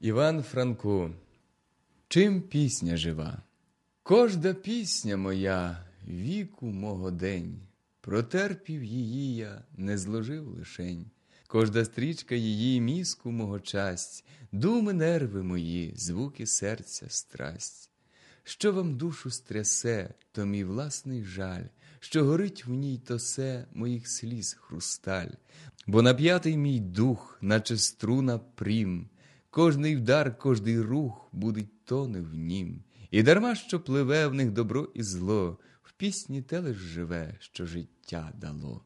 Іван Франко, чим пісня жива? Кожда пісня моя, віку мого день, протерпів її я, не зложив лишень. Кожда стрічка її мізку мого часть, думи нерви мої, звуки серця, страсть. Що вам душу стрясе, то мій власний жаль, що горить в ній то се моїх сліз хрусталь, бо нап'ятий мій дух, наче струна прім, кожний вдар, кожний рух будить тоне в нім, і дарма що пливе в них добро і зло, в пісні те лиш живе, що життя дало.